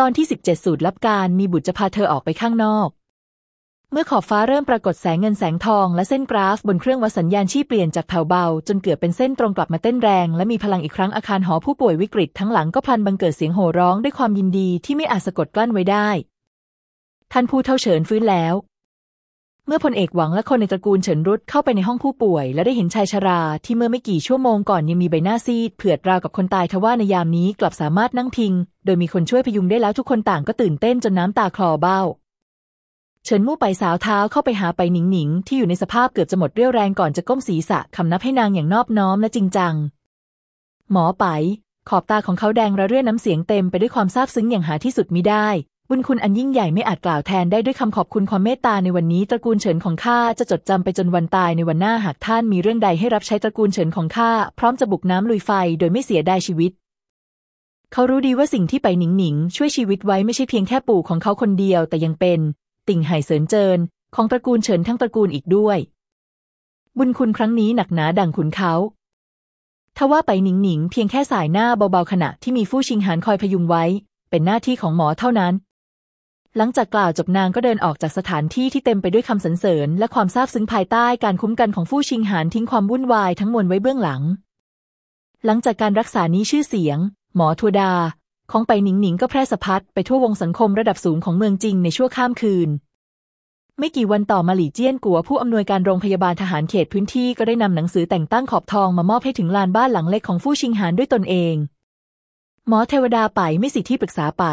ตอนที่ 17 สูตรลับการมีบุตรจะพาเธอออกไปข้างนอก เมื่อขอบฟ้าเริ่มปรากฏแสงเงินแสงทองและเส้นกราฟบนเครื่องวัดสัญญาณชีพเปลี่ยนจากแผ่วเบา จนเกือบเป็นเส้นตรงกลับมาเต้นแรง และมีพลังอีกครั้งอาคารหอผู้ป่วยวิกฤตทั้งหลังก็พลันบังเกิดเสียงโห่ร้องด้วยความยินดีที่ไม่อาจสะกดกลั้นไว้ได้ ท่านผู้เท่าเฉินฟื้นแล้ว เมื่อพลเอกหวังและคนในตระกูลเฉินรุดเข้าไปในห้องผู้ป่วย และได้เห็นชายชรา ที่เมื่อไม่กี่ชั่วโมงก่อนยังมีใบหน้าซีดเผือดราวกับคนตายทว่าในยามนี้กลับสามารถนั่งพิง โดยมีคนช่วยพยุงได้แล้วทุกคนต่างก็ตื่นเต้นจนน้ำตาคลอเบ้าเฉินมู่ไปสาวเท้าเข้าไปหาไปหนิงหนิงที่อยู่ในสภาพเกือบจะหมดเรี่ยวแรงก่อนจะก้มศีรษะคำนับให้นางอย่างนอบน้อมและจริงจัง หมอไป ขอบตาของเขาแดงระเรื่อน้ำเสียงเต็มไปด้วยความซาบซึ้งอย่างหาที่สุดมิได้ บุญคุณอันยิ่งใหญ่ไม่อาจกล่าวแทนได้ด้วยคำขอบคุณความเมตตาในวันนี้ตระกูลเฉินของข้าจะจดจำไปจนวันตายในวันหน้าหากท่านมีเรื่องใดให้รับใช้ตระกูลเฉินของข้าพร้อมจะบุกน้ำลุยไฟโดยไม่เสียดายชีวิต เขารู้ดีว่าสิ่งที่ไปหนิงหนิง ช่วยชีวิตไว้ไม่ใช่เพียงแค่ปู่ของเขาคนเดียวแต่ยังเป็น ติ่งไห่เสินเจิน ของตระกูลเฉินทั้งตระกูลอีกด้วย บุญคุณครั้งนี้หนักหนาดังขุนเขาทว่าไปหนิงหนิงเพียงแค่สายหน้าเบาๆขณะที่มีฟู่ชิงหานคอยพยุงไว้ เป็นหน้าที่ของหมอเท่านั้น หลังจากกล่าวจบนางก็เดินออกจากสถานที่ที่เต็มไปด้วยคำสรรเสริญ และความซาบซึ้งภายใต้การคุ้มกันของฟู่ชิงหานทิ้งความวุ่นวายทั้งมวลไว้เบื้องหลัง หลังจากการรักษานี้ชื่อเสียง หมอทัวดา ของไปหนิงหนิงก็แพร่สะพัดไปทั่ววงสังคมระดับสูงของเมืองจริงในชั่วข้ามคืน ไม่กี่วันต่อมาหลี่เจี้ยนกัวผู้อำนวยการโรงพยาบาลทหารเขตพื้นที่ก็ได้นำหนังสือแต่งตั้งขอบทองมามอบให้ถึงลานบ้านหลังเล็กของฟู่ชิงหานด้วยตนเอง หมอเทวดาไปไม่สิที่ปรึกษาไป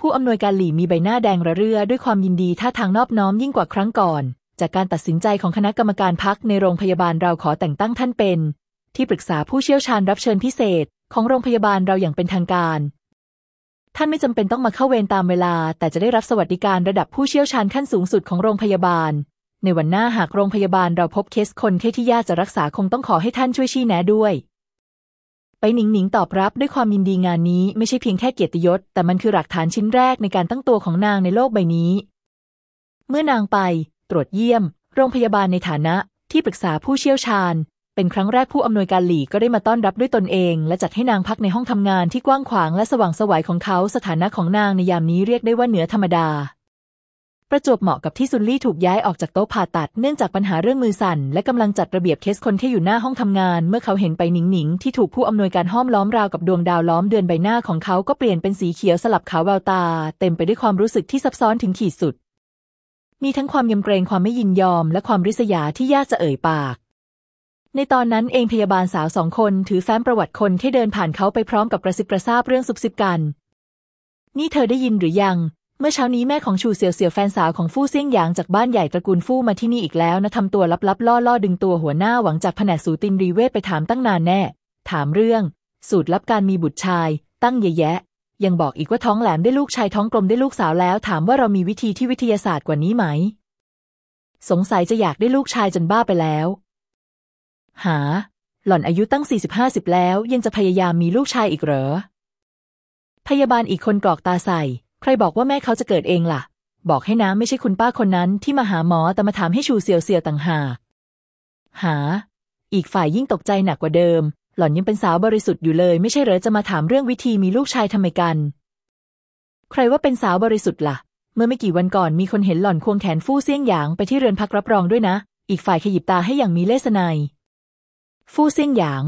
ผู้อำนวยการหลี่มีใบหน้าแดงระเรื่อด้วยความยินดีท่าทางนอบน้อมยิ่งกว่าครั้งก่อน จากการตัดสินใจของคณะกรรมการพักในโรงพยาบาลเราขอแต่งตั้งท่านเป็น ที่ปรึกษาผู้เชี่ยวชาญรับเชิญพิเศษ ของโรงพยาบาลเราอย่างเป็นทางการ ท่านไม่จำเป็นต้องมาเข้าเวรตามเวลา แต่จะได้รับสวัสดิการระดับผู้เชี่ยวชาญขั้นสูงสุดของโรงพยาบาล ในวันหน้าหากโรงพยาบาลเราพบเคสคนไข้ที่ยากจะรักษาคงต้องขอให้ท่านช่วยชี้แนะด้วย ไปหนิงหนิงตอบรับด้วยความยินดีงานนี้ไม่ใช่เพียงแค่เกียรติยศ แต่มันคือหลักฐานชิ้นแรกในการตั้งตัวของนางในโลกใบนี้ เมื่อนางไป ตรวจเยี่ยม โรงพยาบาลในฐานะ ที่ปรึกษาผู้เชี่ยวชาญ เป็นครั้งแรกผู้อำนวยการหลีก็ได้มาต้อนรับด้วยตนเอง และจัดให้นางพักในห้องทำงานที่กว้างขวางและสว่างสวัยของเขาสถานะของนางในยามนี้เรียกได้ว่าเหนือธรรมดา ประจวบเหมาะกับที่ซุนลี่ถูกย้ายออกจากโต๊ะผ่าตัดเนื่องจากปัญหาเรื่องมือสั่น และกำลังจัดระเบียบเคสคนแค่อยู่หน้าห้องทำงาน เมื่อเขาเห็นไปหนิงหนิงที่ถูกผู้อำนวยการห้อมล้อมราวกับดวงดาวล้อมเดือนใบหน้าของเขาก็เปลี่ยนเป็นสีเขียวสลับขาวแววตา เต็มไปด้วยความรู้สึกที่ซับซ้อนถึงขีดสุด มีทั้งความยำเกรงความไม่ยินยอม และความริษยาที่ยากจะเอ่ยปากในตอนนั้นเองพยาบาลสาวสองคนถือแฟ้มประวัติคนที่เดินผ่านเขาไปพร้อมกับกระซิบกระซาบเรื่องซุบซิบกัน นี่เธอได้ยินหรือยัง มื่อเช้านี้แม่ของชูเสี่ยวเสี่ยวแฟนสาวของฟู่เซี่ยงหยางจากบ้านใหญ่ตระกูลฟู่มาที่นี่อีกแล้วนะทำตัวลับๆล่อๆดึงตัวหัวหน้าหวังจากแผนกสูตินรีเวทไปถามตั้งนานแน่ ถามเรื่อง สูตรลับการมีบุตรชาย ตั้งเยอะแยะ ยังบอกอีกว่าท้องแหลมได้ลูกชายท้องกลมได้ลูกสาวแล้ว ถามว่าเรามีวิธีที่วิทยาศาสตร์กว่านี้ไหม สงสัยจะอยากได้ลูกชายจนบ้าไปแล้ว หา หล่อนอายุตั้งสี่สิบห้าสิบแล้ว ยังจะพยายามมีลูกชายอีกเหรอ พยาบาลอีกคนกรอกตาใส่ ใครบอกว่าแม่เขาจะเกิดเองล่ะ บอกให้นะไม่ใช่คุณป้าคนนั้นที่มาหาหมอแต่มาถามให้ชูเซียวเซียวต่างหากหา อีกฝ่ายยิ่งตกใจหนักกว่าเดิม หล่อนยังเป็นสาวบริสุทธิ์อยู่เลย ไม่ใช่เหรอจะมาถามเรื่องวิธีมีลูกชายทำไมกัน ใครว่าเป็นสาวบริสุทธิ์ล่ะ เมื่อไม่กี่วันก่อนมีคนเห็นหล่อนควงแขนฟู่เซี่ยงหยางไปที่เรือนพักรับรองด้วยนะ อีกฝ่ายขยิบตาให้อย่างมีเลสไนยฟู่เซี่ยงหยาง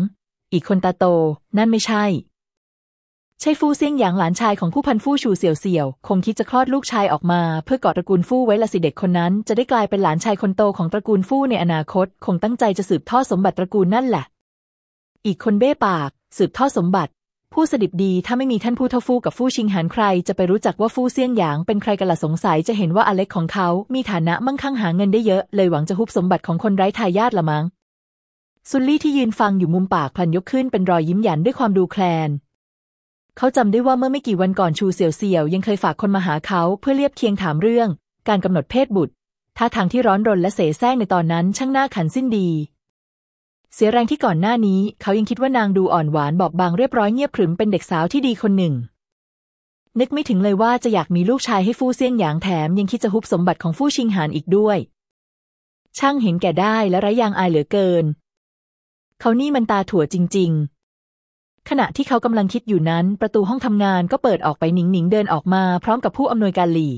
อีกคนตาโต นั่นไม่ใช่ ใช่ฟู่เซียงหยางหลานชายของผู้พันฟู่ชูเสี่ยวเสี่ยว คงคิดจะคลอดลูกชายออกมา เพื่อกอดตระกูลฟู่ไว้ละสิเด็กคนนั้น จะได้กลายเป็นหลานชายคนโตของตระกูลฟู่ในอนาคต คงตั้งใจจะสืบทอดสมบัติตระกูลนั่นแหละ อีกคนเบ้ปาก สืบทอดสมบัติ ผู้สดิบดีถ้าไม่มีท่านผู้เท่าฟู่กับฟู่ชิงหานใคร จะไปรู้จักว่าฟู่เซียงหยางเป็นใครกันละสงสัยจะเห็นว่าอเล็กของเขา มีฐานะมั่งคั่งหาเงินได้เยอะ เลยหวังจะฮุบสมบัติของคนไร้ทายาทละมั้งซุนลี่ที่ยืนฟังอยู่มุมปากพลันยกขึ้นเป็นรอยยิ้มหยันด้วยความดูแคลน เขาจำได้ว่าเมื่อไม่กี่วันก่อนชูเสี่ยวเสี่ยวยังเคยฝากคนมาหาเขาเพื่อเรียบเคียงถามเรื่อง การกำหนดเพศบุตรท่าทางที่ร้อนรนและเสแสร้งในตอนนั้นช่างน่าขันสิ้นดี เสียแรงที่ก่อนหน้านี้ เขายังคิดว่านางดูอ่อนหวานบอบบางเรียบร้อยเงียบขรึมเป็นเด็กสาวที่ดีคนหนึ่ง นึกไม่ถึงเลยว่าจะอยากมีลูกชายให้ฟู่เซียงหยางแถมยังคิดจะฮุบสมบัติของฟู่ชิงหานอีกด้วย ช่างเห็นแก่ได้และไร้ยางอายเหลือเกิน เขานี่มันตาถั่วจริง ๆ ขณะที่เขากำลังคิดอยู่นั้น ประตูห้องทำงานก็เปิดออกไปหนิงหนิงเดินออกมาพร้อมกับผู้อำนวยการหลี่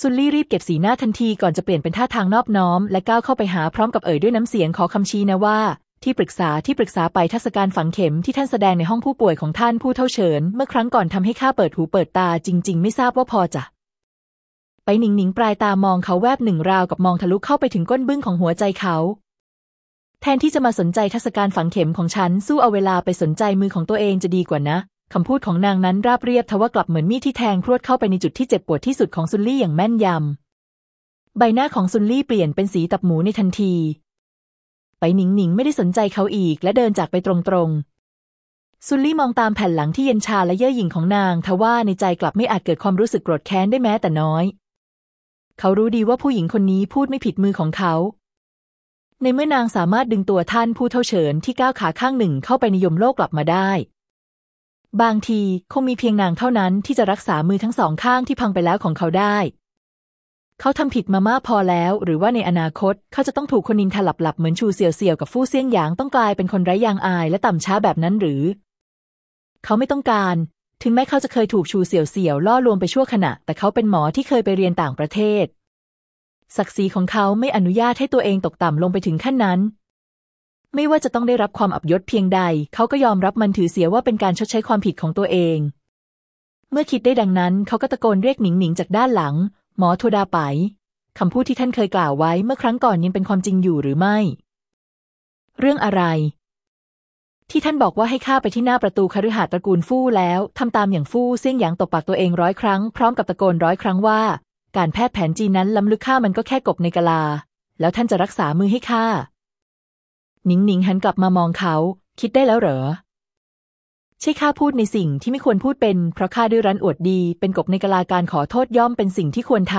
ซุนลี่รีบเก็บสีหน้าทันทีก่อนจะเปลี่ยนเป็นท่าทางนอบน้อม และก้าวเข้าไปหาพร้อมกับเอ่ยด้วยน้ำเสียงขอคำชี้นะว่า ที่ปรึกษาที่ปรึกษาไปทัศการฝังเข็มที่ท่านแสดงในห้องผู้ป่วยของท่านผู้เท่าเฉิน เมื่อครั้งก่อนทำให้ข้าเปิดหูเปิดตาจริง ๆ ไม่ทราบว่าพอจะไปหนิงหนิงปลายตามองเขาแวบหนึ่งราวกับมองทะลุเข้าไปถึงก้นบึ้งของหัวใจเขา แทนที่จะมาสนใจทัศการฝังเข็มของฉัน สู้เอาเวลาไปสนใจมือของตัวเองจะดีกว่านะคำพูดของนางนั้นราบเรียบทว่ากลับเหมือนมีดที่แทงพรวดเข้าไปในจุดที่เจ็บปวดที่สุดของซุนลี่อย่างแม่นยำ ใบหน้าของซุนลี่เปลี่ยนเป็นสีตับหมูในทันที ไปหนิงหนิงไม่ได้สนใจเขาอีกและเดินจากไปตรงๆ ซุนลี่มองตามแผ่นหลังที่เย็นชาและเย่อหยิ่งของนางทว่าในใจกลับไม่อาจเกิดความรู้สึกโกรธแค้นได้แม้แต่น้อย เขารู้ดีว่าผู้หญิงคนนี้พูดไม่ผิดมือของเขา ในเมื่อนางสามารถดึงตัวท่านผู้เท่าเฉินที่ก้าวขาข้างหนึ่งเข้าไปในยมโลกกลับมาได้ บางทีคงมีเพียงนางเท่านั้นที่จะรักษามือทั้งสองข้างที่พังไปแล้วของเขาได้ เขาทำผิดมามากพอแล้ว หรือว่าในอนาคตเขาจะต้องถูกคนนินทาหลับหลับเหมือนชูเสี่ยวเสี่ยวกับฟู่เซี่ยงหยางต้องกลายเป็นคนไร้ยางอายและต่ำช้าแบบนั้นหรือ เขาไม่ต้องการ ถึงแม้เขาจะเคยถูกชูเสี่ยวเสี่ยวล่อลวงไปชั่วขณะ แต่เขาเป็นหมอที่เคยไปเรียนต่างประเทศ ศักดิ์ศรีของเขาไม่อนุญาตให้ตัวเองตกต่ำลงไปถึงขั้นนั้น ไม่ว่าจะต้องได้รับความอับยศเพียงใด เขาก็ยอมรับมันถือเสียว่าเป็นการชดใช้ความผิดของตัวเอง เมื่อคิดได้ดังนั้น เขาก็ตะโกนเรียกหนิงหนิงจากด้านหลัง หมอโทดาไปคำพูดที่ท่านเคยกล่าวไว้เมื่อครั้งก่อนยังเป็นความจริงอยู่หรือไม่ เรื่องอะไร ที่ท่านบอกว่าให้ข้าไปที่หน้าประตูคฤหาสน์ตระกูลฟู่แล้วทำตามอย่างฟู่เซี่ยงหยางตบปากตัวเองร้อยครั้งพร้อมกับตะโกนร้อยครั้งว่า การแพทย์แผนจีนนั้นล้ำลึกข้ามันก็แค่กบในกะลา แล้วท่านจะรักษามือให้ข้าหนิงหนิงหันกลับมามองเขา คิดได้แล้วเหรอ ใช่ข้าพูดในสิ่งที่ไม่ควรพูดเป็น เพราะข้าดื้อรั้นอวดดี เป็นกบในกะลาการขอโทษย่อมเป็นสิ่งที่ควรท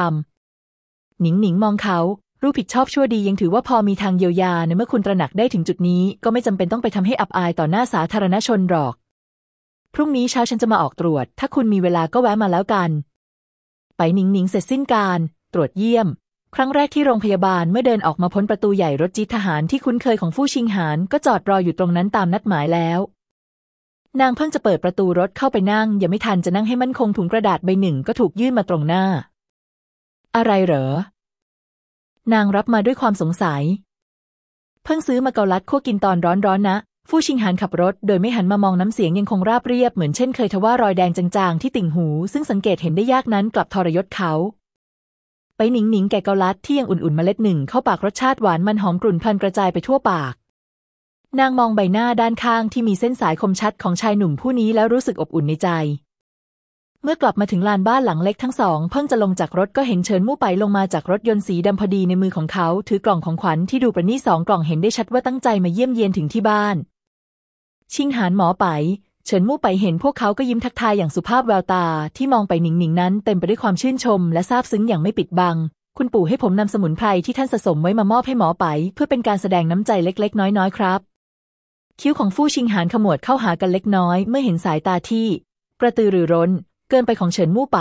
ำหนิงหนิงมองเขารู้ผิดชอบชั่วดียังถือว่าพอมีทางเยียวยาในเมื่อคุณตระหนักได้ถึงจุดนี้ ก็ไม่จำเป็นต้องไปทำให้อับอายต่อหน้าสาธารณชนหรอก พรุ่งนี้เช้าฉันจะมาออกตรวจ ถ้าคุณมีเวลาก็แวะมาแล้วกัน ไปหนิงหนิงเสร็จสิ้นการ ตรวจเยี่ยม ครั้งแรกที่โรงพยาบาลเมื่อเดินออกมาพ้นประตูใหญ่รถจี๊ทหารที่คุ้นเคยของฟู่ชิงหานก็จอดรออยู่ตรงนั้นตามนัดหมายแล้ว นางเพิ่งจะเปิดประตูรถเข้าไปนั่ง ยังไม่ทันจะนั่งให้มั่นคงถุงกระดาษใบหนึ่งก็ถูกยื่นมาตรงหน้า อะไรเหรอ นางรับมาด้วยความสงสัย เพิ่งซื้อมาเกาลัดคั่วกินตอนร้อนๆนะ ฟู่ชิงหานขับรถโดยไม่หันมามองน้ำเสียงยังคงราบเรียบเหมือนเช่นเคยทว่ารอยแดงจางๆที่ติ่งหู ซึ่งสังเกตเห็นได้ยากนั้นกลับทรยศเขาไปหนิงหนิงแก่เกาลัดที่ยังอุ่นๆเมล็ดหนึ่งเข้าปากรสชาติหวานมันหอมกลุ่นพลันกระจายไปทั่วปาก นางมองใบหน้าด้านข้างที่มีเส้นสายคมชัดของชายหนุ่มผู้นี้แล้วรู้สึกอบอุ่นในใจ เมื่อกลับมาถึงลานบ้านหลังเล็กทั้งสอง เพิ่งจะลงจากรถก็เห็นเฉินมู่ไปลงมาจากรถยนต์สีดำพอดีในมือของเขา ถือกล่องของขวัญที่ดูประณีตสองกล่องเห็นได้ชัดว่าตั้งใจมาเยี่ยมเยียนถึงที่บ้าน ชิงหานหมอไป เฉินมู่ไปเห็นพวกเขาก็ยิ้มทักทายอย่างสุภาพแววตาที่มองไปหนิงหนิงนั้นเต็มไปด้วยความชื่นชม และซาบซึ้งอย่างไม่ปิดบัง คุณปู่ให้ผมนำสมุนไพรที่ท่านสะสมไว้มามอบให้หมอไป เพื่อเป็นการแสดงน้ำใจเล็ก ๆ น้อยๆครับ คิ้วของฟู่ชิงหานขมวดเข้าหากันเล็กน้อย เมื่อเห็นสายตาที่ กระตือรือร้น เกินไปของเฉินมู่ไป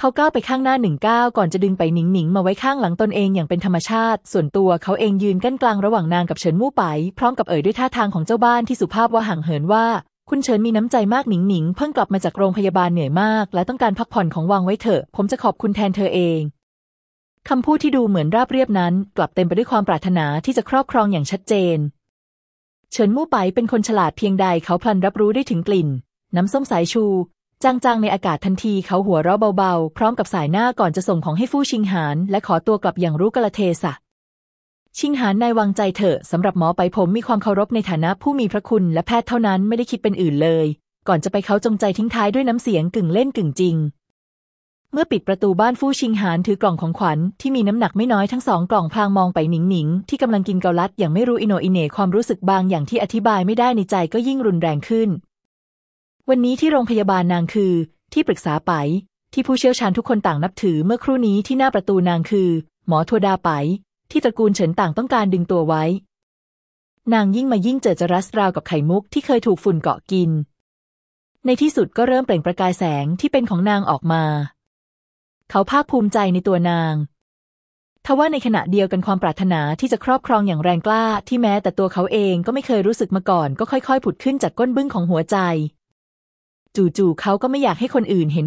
เขาก้าวไปข้างหน้าหนึ่งก้าวก่อนจะดึงไปหนิงหนิงมาไว้ข้างหลังตนเองอย่างเป็นธรรมชาติ ส่วนตัวเขาเองยืนกั้นกลางระหว่างนางกับเฉินมู่ไป พร้อมกับเอ่ยด้วยท่าทางของเจ้าบ้านที่สุภาพว่าห่างเหินว่า คุณเฉินมีน้ำใจมากหนิงหนิงเพิ่งกลับมาจากโรงพยาบาลเหนื่อยมาก และต้องการพักผ่อนของวางไว้เถอะ ผมจะขอบคุณแทนเธอเองคำพูดที่ดูเหมือนราบเรียบนั้น กลับเต็มไปด้วยความปรารถนาที่จะครอบครองอย่างชัดเจน เฉินมู่ไปเป็นคนฉลาดเพียงใดเขาพลันรับรู้ได้ถึงกลิ่น น้ำส้มสายชู จางๆในอากาศทันทีเขาหัวเราะเบาๆ พร้อมกับสายหน้าก่อนจะส่งของให้ฟู่ชิงหาน และขอตัวกลับอย่างรู้กละเทศะ ชิงหานนายวางใจเถอะสำหรับหมอไปผมมีความเคารพในฐานะผู้มีพระคุณและแพทย์เท่านั้นไม่ได้คิดเป็นอื่นเลย ก่อนจะไปเขาจงใจทิ้งท้ายด้วยน้ำเสียงกึ่งเล่นกึ่งจริง เมื่อปิดประตูบ้านฟู่ชิงหานถือกล่องของขวัญที่มีน้ำหนักไม่น้อยทั้งสองกล่องพลางมองไปหนิงหนิงที่กำลังกินเกาลัดอย่างไม่รู้อิโนอิเนความรู้สึกบางอย่างที่อธิบายไม่ได้ในใจก็ยิ่งรุนแรงขึ้น วันนี้ที่โรงพยาบาลนางคือ ที่ปรึกษาไป ที่ผู้เชี่ยวชาญทุกคนต่างนับถือเมื่อครู่นี้ที่หน้าประตูนางคือ หมอทวดาไป ที่ตระกูลเฉินต่างต้องการดึงตัวไว้ นางยิ่งมายิ่งเจอจรัสราวกับไข่มุกที่เคยถูกฝุ่นเกาะกิน ในที่สุดก็เริ่มเปล่งประกายแสงที่เป็นของนางออกมา เขาภาคภูมิใจในตัวนางทว่าในขณะเดียวกันความปรารถนาที่จะครอบครองอย่างแรงกล้าที่แม้แต่ตัวเขาเองก็ไม่เคยรู้สึกมาก่อน ก็ค่อยๆ ผุดขึ้นจากก้นบึ้งของหัวใจ จู่ๆเขาก็ไม่อยากให้คนอื่นเห็น